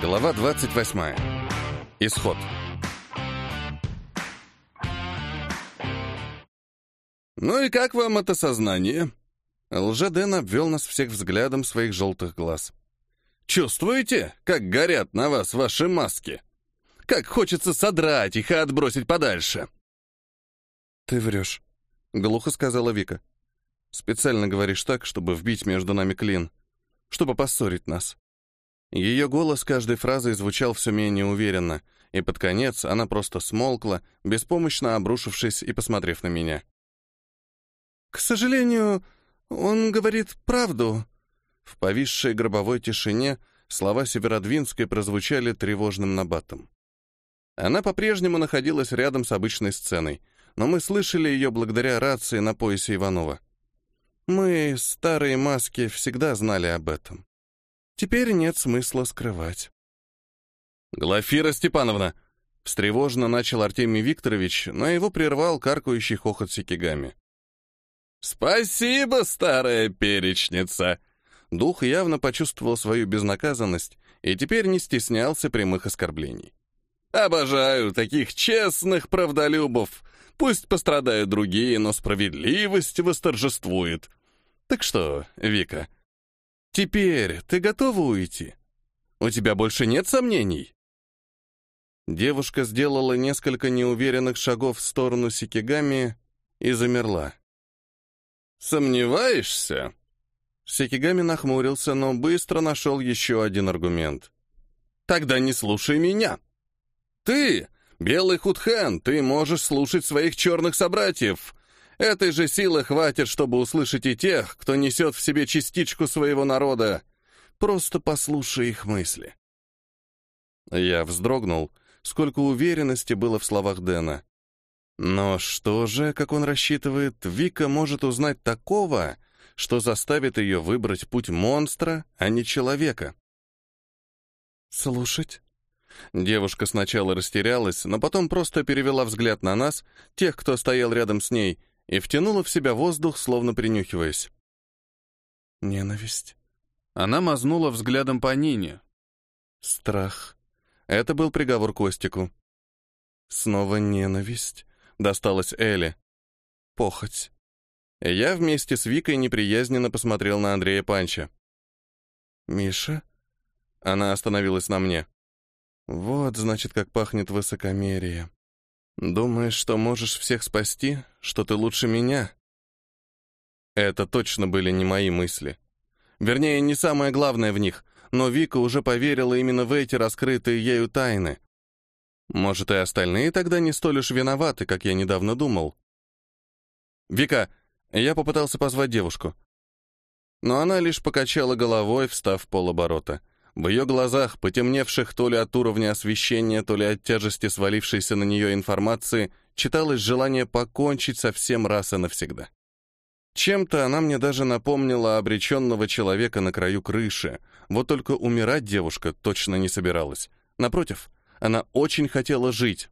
Глава 28. Исход. «Ну и как вам это сознание?» Лжеден обвел нас всех взглядом своих желтых глаз. «Чувствуете, как горят на вас ваши маски? Как хочется содрать их и отбросить подальше?» «Ты врешь», — глухо сказала Вика. «Специально говоришь так, чтобы вбить между нами клин, чтобы поссорить нас». Ее голос каждой фразой звучал все менее уверенно, и под конец она просто смолкла, беспомощно обрушившись и посмотрев на меня. «К сожалению, он говорит правду». В повисшей гробовой тишине слова Северодвинской прозвучали тревожным набатом. Она по-прежнему находилась рядом с обычной сценой, но мы слышали ее благодаря рации на поясе Иванова. Мы, старые маски, всегда знали об этом. Теперь нет смысла скрывать. «Глафира Степановна!» Встревоженно начал Артемий Викторович, но его прервал каркающий хохот Сикигами. «Спасибо, старая перечница!» Дух явно почувствовал свою безнаказанность и теперь не стеснялся прямых оскорблений. «Обожаю таких честных правдолюбов! Пусть пострадают другие, но справедливость восторжествует. Так что, Вика, теперь ты готова уйти? У тебя больше нет сомнений?» Девушка сделала несколько неуверенных шагов в сторону Сикигами и замерла. «Сомневаешься?» Секигами нахмурился, но быстро нашел еще один аргумент. «Тогда не слушай меня. Ты, белый худхан, ты можешь слушать своих черных собратьев. Этой же силы хватит, чтобы услышать и тех, кто несет в себе частичку своего народа. Просто послушай их мысли». Я вздрогнул, сколько уверенности было в словах Дэна. Но что же, как он рассчитывает, Вика может узнать такого, что заставит ее выбрать путь монстра, а не человека? «Слушать?» Девушка сначала растерялась, но потом просто перевела взгляд на нас, тех, кто стоял рядом с ней, и втянула в себя воздух, словно принюхиваясь. «Ненависть». Она мазнула взглядом по Нине. «Страх». Это был приговор Костику. Снова ненависть досталось Эле. Похоть. Я вместе с Викой неприязненно посмотрел на Андрея Панча. «Миша?» Она остановилась на мне. «Вот, значит, как пахнет высокомерие. Думаешь, что можешь всех спасти? Что ты лучше меня?» Это точно были не мои мысли. Вернее, не самое главное в них, но Вика уже поверила именно в эти раскрытые ею тайны. Может, и остальные тогда не столь уж виноваты, как я недавно думал. «Вика!» Я попытался позвать девушку. Но она лишь покачала головой, встав полоборота. В ее глазах, потемневших то ли от уровня освещения, то ли от тяжести свалившейся на нее информации, читалось желание покончить со всем раз и навсегда. Чем-то она мне даже напомнила обреченного человека на краю крыши, вот только умирать девушка точно не собиралась. Напротив, она очень хотела жить.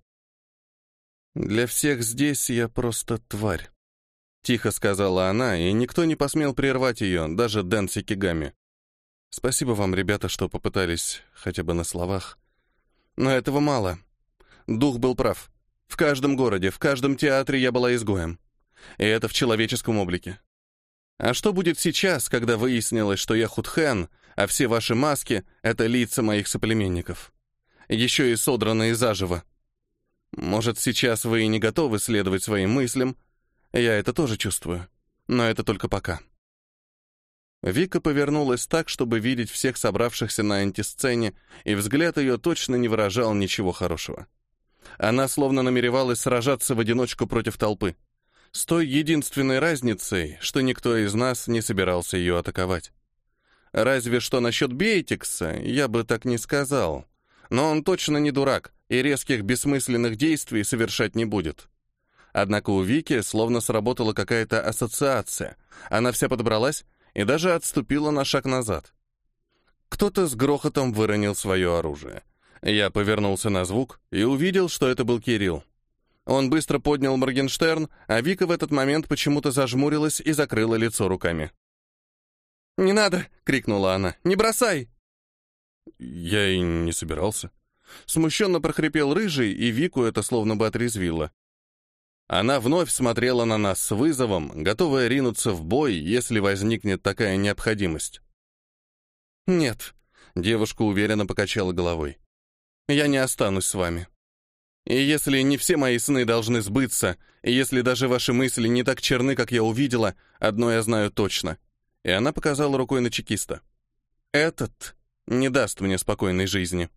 «Для всех здесь я просто тварь», — тихо сказала она, и никто не посмел прервать ее, даже Дэн Сикигами. «Спасибо вам, ребята, что попытались, хотя бы на словах. Но этого мало. Дух был прав. В каждом городе, в каждом театре я была изгоем. И это в человеческом облике. А что будет сейчас, когда выяснилось, что я Худхэн, а все ваши маски — это лица моих соплеменников?» еще и содранные заживо. Может, сейчас вы и не готовы следовать своим мыслям, я это тоже чувствую, но это только пока. Вика повернулась так, чтобы видеть всех собравшихся на антисцене, и взгляд ее точно не выражал ничего хорошего. Она словно намеревалась сражаться в одиночку против толпы, с той единственной разницей, что никто из нас не собирался ее атаковать. Разве что насчет Бейтикса я бы так не сказал. Но он точно не дурак и резких бессмысленных действий совершать не будет. Однако у Вики словно сработала какая-то ассоциация. Она вся подобралась и даже отступила на шаг назад. Кто-то с грохотом выронил свое оружие. Я повернулся на звук и увидел, что это был Кирилл. Он быстро поднял Моргенштерн, а Вика в этот момент почему-то зажмурилась и закрыла лицо руками. «Не надо!» — крикнула она. «Не бросай!» я и не собирался. Смущенно прохрипел рыжий, и Вику это словно бы отрезвило. Она вновь смотрела на нас с вызовом, готовая ринуться в бой, если возникнет такая необходимость. «Нет», — девушка уверенно покачала головой. «Я не останусь с вами. И если не все мои сны должны сбыться, и если даже ваши мысли не так черны, как я увидела, одно я знаю точно». И она показала рукой на чекиста. «Этот не даст мне спокойной жизни».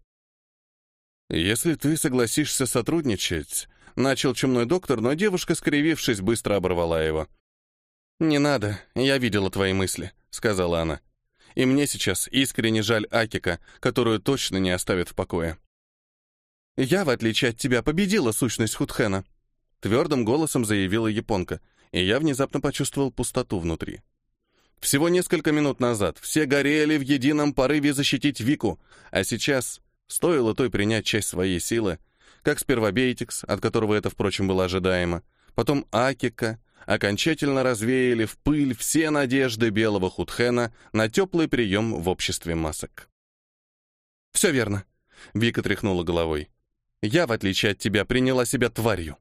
«Если ты согласишься сотрудничать...» Начал чумной доктор, но девушка, скривившись, быстро оборвала его. «Не надо, я видела твои мысли», — сказала она. «И мне сейчас искренне жаль Акика, которую точно не оставит в покое». «Я, в отличие от тебя, победила сущность Худхена», — твердым голосом заявила японка, и я внезапно почувствовал пустоту внутри. Всего несколько минут назад все горели в едином порыве защитить Вику, а сейчас стоило той принять часть своей силы, как сперва Бейтикс, от которого это, впрочем, было ожидаемо, потом Акика, окончательно развеяли в пыль все надежды белого худхена на теплый прием в обществе масок. «Все верно», — Вика тряхнула головой. «Я, в отличие от тебя, приняла себя тварью».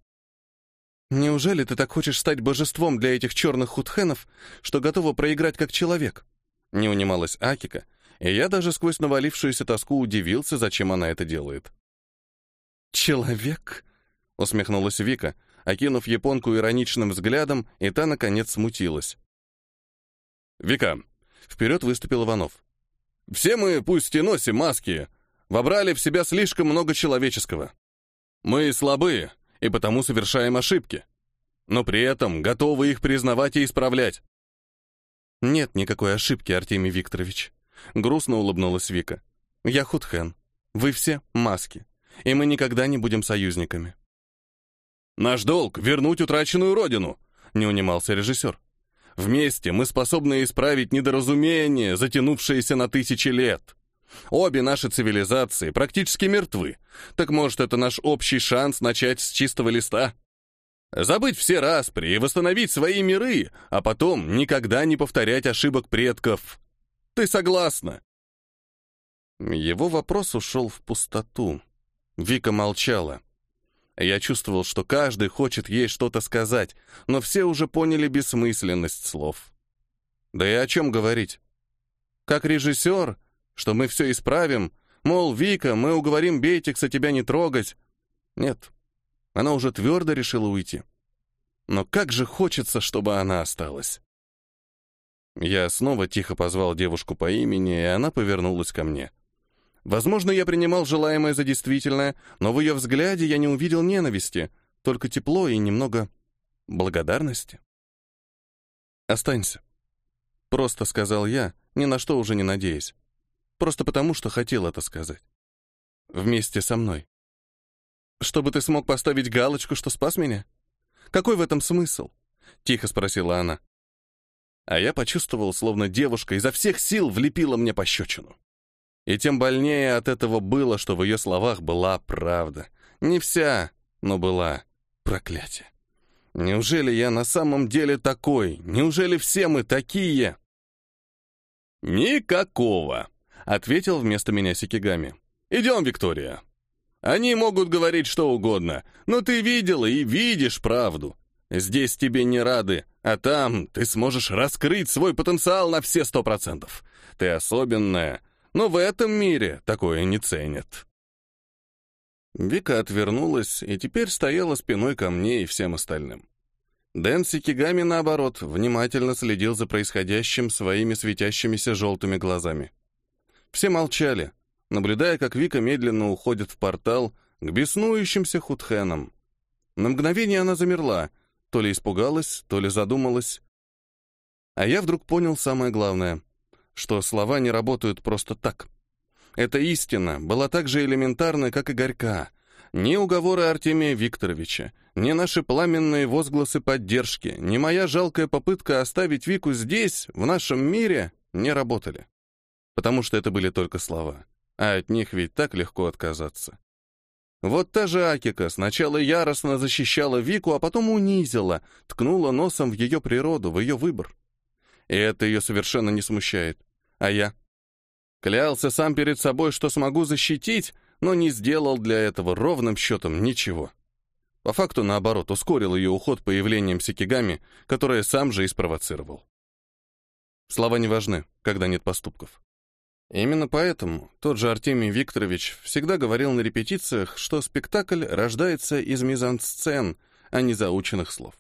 «Неужели ты так хочешь стать божеством для этих черных худхенов, что готова проиграть как человек?» Не унималась Акика, и я даже сквозь навалившуюся тоску удивился, зачем она это делает. «Человек?» — усмехнулась Вика, окинув японку ироничным взглядом, и та, наконец, смутилась. «Вика!» — вперед выступил Иванов. «Все мы, пусть и носим маски, вобрали в себя слишком много человеческого. Мы слабые, и потому совершаем ошибки, но при этом готовы их признавать и исправлять». «Нет никакой ошибки, Артемий Викторович», — грустно улыбнулась Вика. «Я Худхен. Вы все маски и мы никогда не будем союзниками. «Наш долг — вернуть утраченную родину», — не унимался режиссер. «Вместе мы способны исправить недоразумение, затянувшееся на тысячи лет. Обе наши цивилизации практически мертвы, так может, это наш общий шанс начать с чистого листа?» Забыть все распри и восстановить свои миры, а потом никогда не повторять ошибок предков. Ты согласна?» Его вопрос ушел в пустоту. Вика молчала. Я чувствовал, что каждый хочет ей что-то сказать, но все уже поняли бессмысленность слов. Да и о чем говорить? Как режиссер, что мы все исправим, мол, Вика, мы уговорим Бейтикса тебя не трогать. Нет, она уже твердо решила уйти. Но как же хочется, чтобы она осталась. Я снова тихо позвал девушку по имени, и она повернулась ко мне. Возможно, я принимал желаемое за действительное, но в ее взгляде я не увидел ненависти, только тепло и немного благодарности. «Останься», — просто сказал я, ни на что уже не надеясь. Просто потому, что хотел это сказать. Вместе со мной. «Чтобы ты смог поставить галочку, что спас меня? Какой в этом смысл?» — тихо спросила она. А я почувствовал, словно девушка изо всех сил влепила мне пощечину. И тем больнее от этого было, что в ее словах была правда. Не вся, но была. Проклятие. Неужели я на самом деле такой? Неужели все мы такие? «Никакого», — ответил вместо меня Сикигами. «Идем, Виктория. Они могут говорить что угодно, но ты видела и видишь правду. Здесь тебе не рады, а там ты сможешь раскрыть свой потенциал на все сто процентов. Ты особенная, но в этом мире такое не ценят. Вика отвернулась и теперь стояла спиной ко мне и всем остальным. Дэн Сикигами, наоборот, внимательно следил за происходящим своими светящимися желтыми глазами. Все молчали, наблюдая, как Вика медленно уходит в портал к беснующимся худхенам. На мгновение она замерла, то ли испугалась, то ли задумалась. А я вдруг понял самое главное что слова не работают просто так. Эта истина была так же элементарна, как и горька. Ни уговоры Артемия Викторовича, ни наши пламенные возгласы поддержки, ни моя жалкая попытка оставить Вику здесь, в нашем мире, не работали. Потому что это были только слова, а от них ведь так легко отказаться. Вот та же Акика сначала яростно защищала Вику, а потом унизила, ткнула носом в ее природу, в ее выбор. И это ее совершенно не смущает. А я? Клялся сам перед собой, что смогу защитить, но не сделал для этого ровным счетом ничего. По факту, наоборот, ускорил ее уход появлением Сикигами, которое сам же и спровоцировал. Слова не важны, когда нет поступков. Именно поэтому тот же Артемий Викторович всегда говорил на репетициях, что спектакль рождается из мизансцен, а не заученных слов.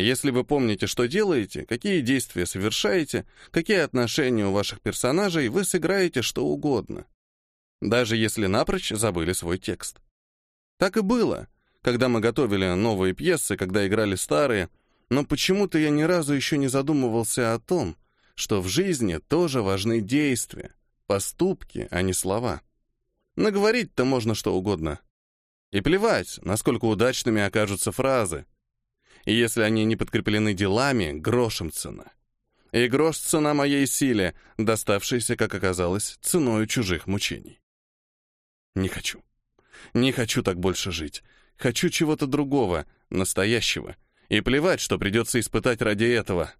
Если вы помните, что делаете, какие действия совершаете, какие отношения у ваших персонажей, вы сыграете что угодно. Даже если напрочь забыли свой текст. Так и было, когда мы готовили новые пьесы, когда играли старые, но почему-то я ни разу еще не задумывался о том, что в жизни тоже важны действия, поступки, а не слова. Наговорить-то можно что угодно. И плевать, насколько удачными окажутся фразы. Если они не подкреплены делами, грошем цена. И грош цена моей силе, доставшейся, как оказалось, ценой чужих мучений. Не хочу. Не хочу так больше жить. Хочу чего-то другого, настоящего. И плевать, что придется испытать ради этого.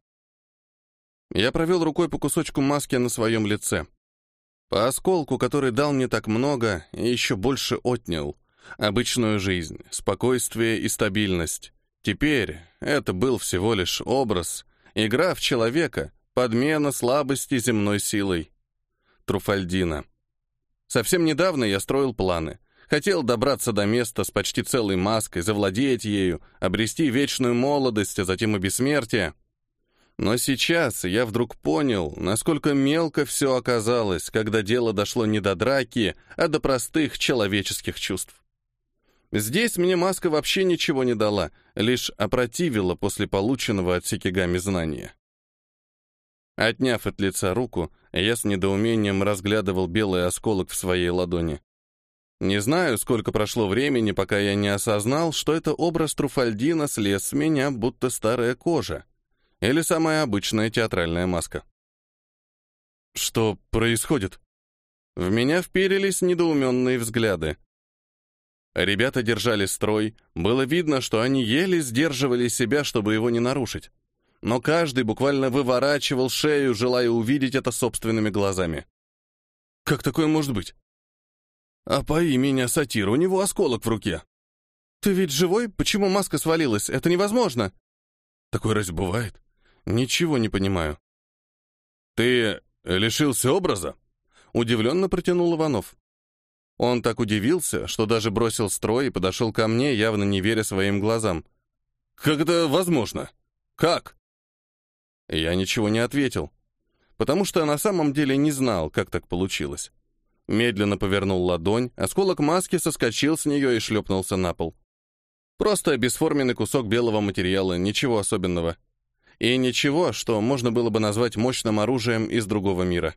Я провел рукой по кусочку маски на своем лице. По осколку, который дал мне так много и еще больше отнял. Обычную жизнь, спокойствие и стабильность. Теперь это был всего лишь образ, игра в человека, подмена слабости земной силой. Труфальдина. Совсем недавно я строил планы. Хотел добраться до места с почти целой маской, завладеть ею, обрести вечную молодость, а затем и бессмертие. Но сейчас я вдруг понял, насколько мелко все оказалось, когда дело дошло не до драки, а до простых человеческих чувств. Здесь мне маска вообще ничего не дала, лишь опротивила после полученного от Сикигами знания. Отняв от лица руку, я с недоумением разглядывал белый осколок в своей ладони. Не знаю, сколько прошло времени, пока я не осознал, что это образ Труфальдина слез с меня, будто старая кожа или самая обычная театральная маска. Что происходит? В меня вперились недоуменные взгляды. Ребята держали строй, было видно, что они еле сдерживали себя, чтобы его не нарушить. Но каждый буквально выворачивал шею, желая увидеть это собственными глазами. Как такое может быть? А по имени сатир, у него осколок в руке. Ты ведь живой? Почему маска свалилась? Это невозможно. Такое разве бывает? Ничего не понимаю. Ты лишился образа? Удивленно протянул Иванов. Он так удивился, что даже бросил строй и подошел ко мне, явно не веря своим глазам. «Как это возможно? Как?» Я ничего не ответил, потому что на самом деле не знал, как так получилось. Медленно повернул ладонь, осколок маски соскочил с нее и шлепнулся на пол. Просто бесформенный кусок белого материала, ничего особенного. И ничего, что можно было бы назвать мощным оружием из другого мира.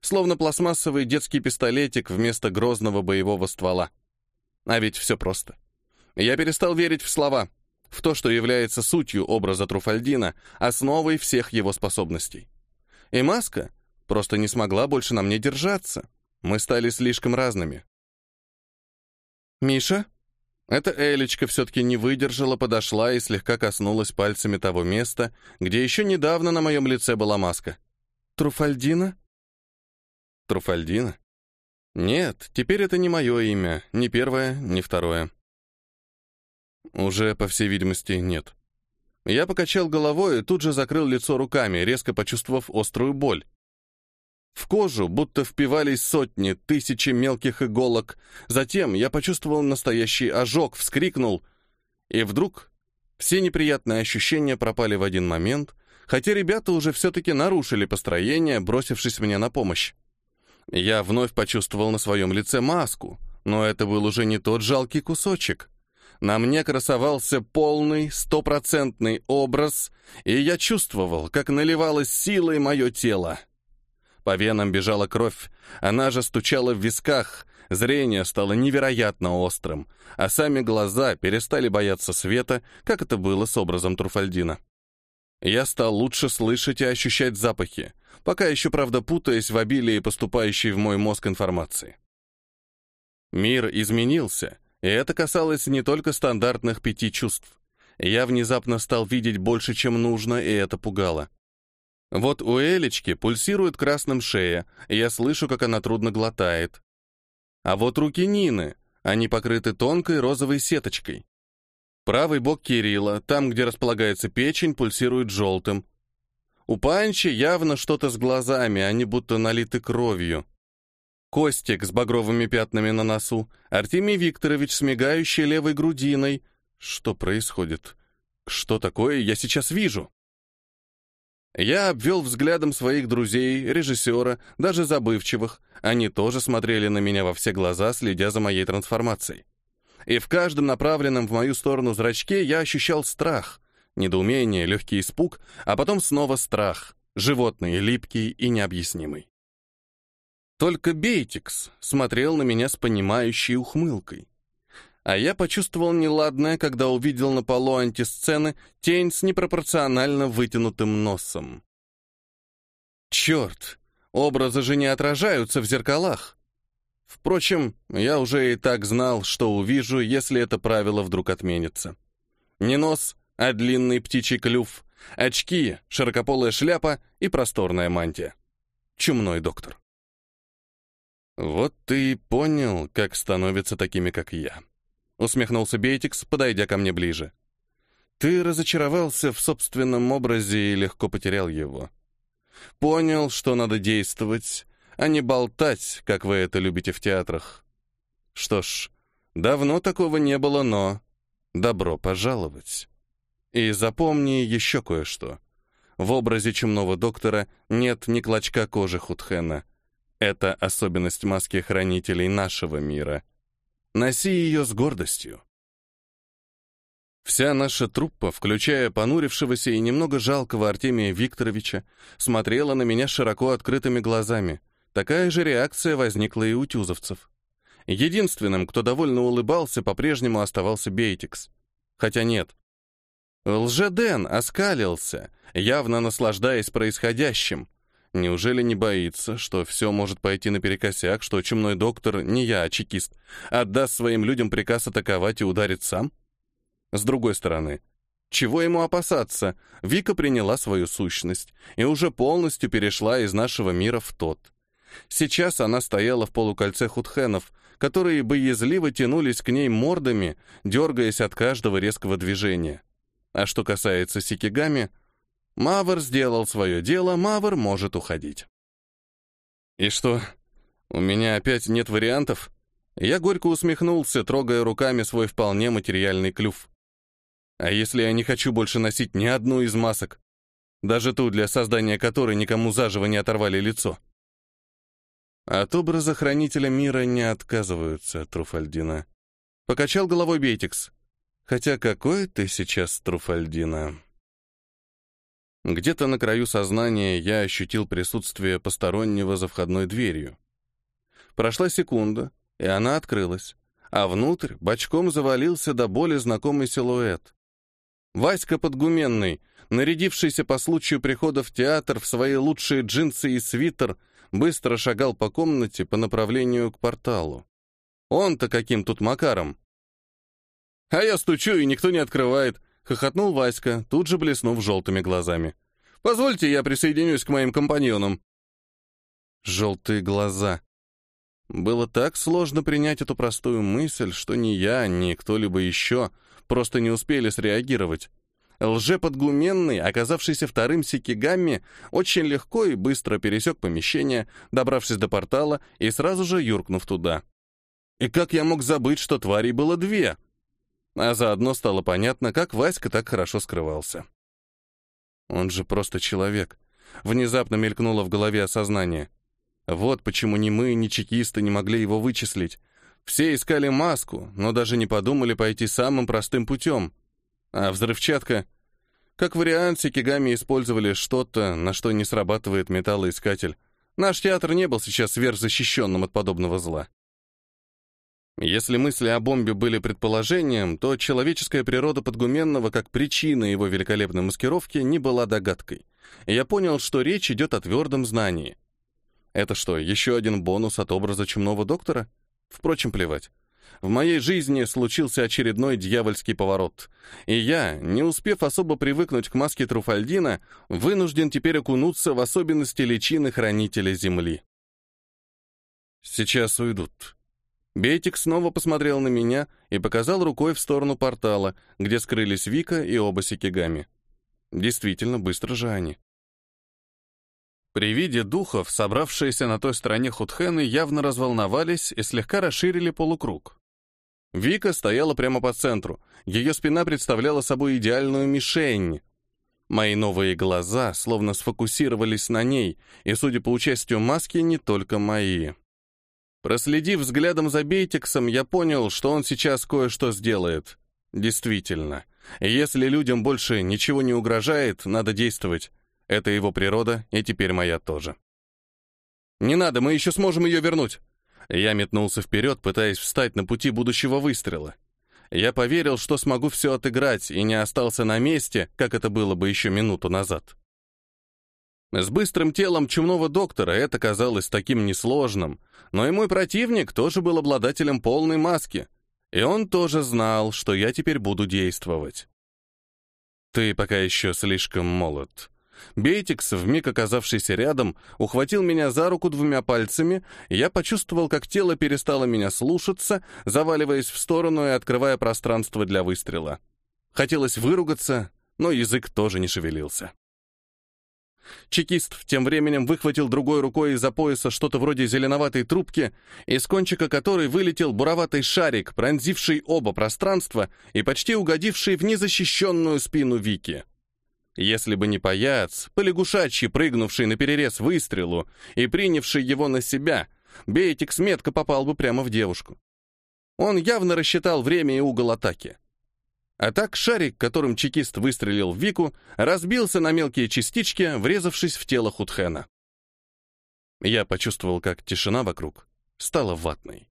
Словно пластмассовый детский пистолетик вместо грозного боевого ствола. А ведь все просто. Я перестал верить в слова, в то, что является сутью образа Труфальдина, основой всех его способностей. И маска просто не смогла больше на мне держаться. Мы стали слишком разными. «Миша?» Эта Элечка все-таки не выдержала, подошла и слегка коснулась пальцами того места, где еще недавно на моем лице была маска. «Труфальдина?» «Труфальдина?» «Нет, теперь это не мое имя, ни первое, ни второе». Уже, по всей видимости, нет. Я покачал головой и тут же закрыл лицо руками, резко почувствовав острую боль. В кожу будто впивались сотни, тысячи мелких иголок. Затем я почувствовал настоящий ожог, вскрикнул. И вдруг все неприятные ощущения пропали в один момент, хотя ребята уже все-таки нарушили построение, бросившись мне на помощь. Я вновь почувствовал на своем лице маску, но это был уже не тот жалкий кусочек. На мне красовался полный, стопроцентный образ, и я чувствовал, как наливалось силой мое тело. По венам бежала кровь, она же стучала в висках, зрение стало невероятно острым, а сами глаза перестали бояться света, как это было с образом Труфальдина. Я стал лучше слышать и ощущать запахи, пока еще, правда, путаясь в обилии поступающей в мой мозг информации. Мир изменился, и это касалось не только стандартных пяти чувств. Я внезапно стал видеть больше, чем нужно, и это пугало. Вот у Элечки пульсирует красным шея, и я слышу, как она трудно глотает. А вот руки Нины, они покрыты тонкой розовой сеточкой. Правый бок Кирилла, там, где располагается печень, пульсирует желтым. У Панчи явно что-то с глазами, они будто налиты кровью. Костик с багровыми пятнами на носу, Артемий Викторович с мигающей левой грудиной. Что происходит? Что такое я сейчас вижу? Я обвел взглядом своих друзей, режиссера, даже забывчивых. Они тоже смотрели на меня во все глаза, следя за моей трансформацией. И в каждом направленном в мою сторону зрачке я ощущал страх, недоумение, легкий испуг, а потом снова страх, животный, липкий и необъяснимый. Только Бейтикс смотрел на меня с понимающей ухмылкой. А я почувствовал неладное, когда увидел на полу антисцены тень с непропорционально вытянутым носом. Черт, образы же не отражаются в зеркалах. Впрочем, я уже и так знал, что увижу, если это правило вдруг отменится. Не нос, а длинный птичий клюв, очки, широкополая шляпа и просторная мантия. Чумной доктор. Вот ты и понял, как становятся такими, как я. — усмехнулся Бейтикс, подойдя ко мне ближе. «Ты разочаровался в собственном образе и легко потерял его. Понял, что надо действовать, а не болтать, как вы это любите в театрах. Что ж, давно такого не было, но добро пожаловать. И запомни еще кое-что. В образе чумного доктора нет ни клочка кожи Худхена. Это особенность маски хранителей нашего мира — Носи ее с гордостью. Вся наша труппа, включая понурившегося и немного жалкого Артемия Викторовича, смотрела на меня широко открытыми глазами. Такая же реакция возникла и у тюзовцев. Единственным, кто довольно улыбался, по-прежнему оставался Бейтикс. Хотя нет. Лжеден оскалился, явно наслаждаясь происходящим, Неужели не боится, что все может пойти наперекосяк, что чумной доктор, не я, а чекист, отдаст своим людям приказ атаковать и ударит сам? С другой стороны, чего ему опасаться? Вика приняла свою сущность и уже полностью перешла из нашего мира в тот. Сейчас она стояла в полукольце худхенов, которые боязливо тянулись к ней мордами, дергаясь от каждого резкого движения. А что касается Сикигами — Мавр сделал свое дело, Мавр может уходить. И что, у меня опять нет вариантов? Я горько усмехнулся, трогая руками свой вполне материальный клюв. А если я не хочу больше носить ни одну из масок? Даже ту, для создания которой никому заживо не оторвали лицо. От образа хранителя мира не отказываются, Труфальдина. Покачал головой Бейтикс. Хотя какой ты сейчас, Труфальдина? Где-то на краю сознания я ощутил присутствие постороннего за входной дверью. Прошла секунда, и она открылась, а внутрь бочком завалился до боли знакомый силуэт. Васька Подгуменный, нарядившийся по случаю прихода в театр в свои лучшие джинсы и свитер, быстро шагал по комнате по направлению к порталу. Он-то каким тут макаром? А я стучу, и никто не открывает. Хохотнул Васька, тут же блеснув желтыми глазами. «Позвольте, я присоединюсь к моим компаньонам». Желтые глаза. Было так сложно принять эту простую мысль, что ни я, ни кто-либо еще просто не успели среагировать. Лжеподгуменный, оказавшийся вторым Сикигами, очень легко и быстро пересек помещение, добравшись до портала и сразу же юркнув туда. И как я мог забыть, что тварей было две? А заодно стало понятно, как Васька так хорошо скрывался. Он же просто человек. Внезапно мелькнуло в голове осознание. Вот почему ни мы, ни чекисты не могли его вычислить. Все искали маску, но даже не подумали пойти самым простым путем. А взрывчатка... Как вариант, Сикигами использовали что-то, на что не срабатывает металлоискатель. Наш театр не был сейчас сверхзащищенным от подобного зла. Если мысли о бомбе были предположением, то человеческая природа Подгуменного как причина его великолепной маскировки не была догадкой. я понял, что речь идет о твердом знании. Это что, еще один бонус от образа чумного доктора? Впрочем, плевать. В моей жизни случился очередной дьявольский поворот, и я, не успев особо привыкнуть к маске Труфальдина, вынужден теперь окунуться в особенности личины Хранителя Земли. Сейчас уйдут. Бейтик снова посмотрел на меня и показал рукой в сторону портала, где скрылись Вика и оба Сикигами. Действительно, быстро же они. При виде духов, собравшиеся на той стороне Худхены, явно разволновались и слегка расширили полукруг. Вика стояла прямо по центру. Ее спина представляла собой идеальную мишень. Мои новые глаза словно сфокусировались на ней, и, судя по участию маски, не только мои. Проследив взглядом за Бейтиксом, я понял, что он сейчас кое-что сделает. Действительно, если людям больше ничего не угрожает, надо действовать. Это его природа, и теперь моя тоже. «Не надо, мы еще сможем ее вернуть!» Я метнулся вперед, пытаясь встать на пути будущего выстрела. Я поверил, что смогу все отыграть, и не остался на месте, как это было бы еще минуту назад. С быстрым телом чумного доктора это казалось таким несложным, но и мой противник тоже был обладателем полной маски, и он тоже знал, что я теперь буду действовать. «Ты пока еще слишком молод», Бейтикс, вмиг оказавшийся рядом, ухватил меня за руку двумя пальцами, и я почувствовал, как тело перестало меня слушаться, заваливаясь в сторону и открывая пространство для выстрела. Хотелось выругаться, но язык тоже не шевелился. Чекист тем временем выхватил другой рукой из-за пояса что-то вроде зеленоватой трубки, из кончика которой вылетел буроватый шарик, пронзивший оба пространства и почти угодивший в незащищенную спину Вики. Если бы не паяц, полягушачий, прыгнувший на перерез выстрелу и принявший его на себя, Бейтикс метко попал бы прямо в девушку. Он явно рассчитал время и угол атаки. А так шарик, которым чекист выстрелил в Вику, разбился на мелкие частички, врезавшись в тело Худхена. Я почувствовал, как тишина вокруг стала ватной.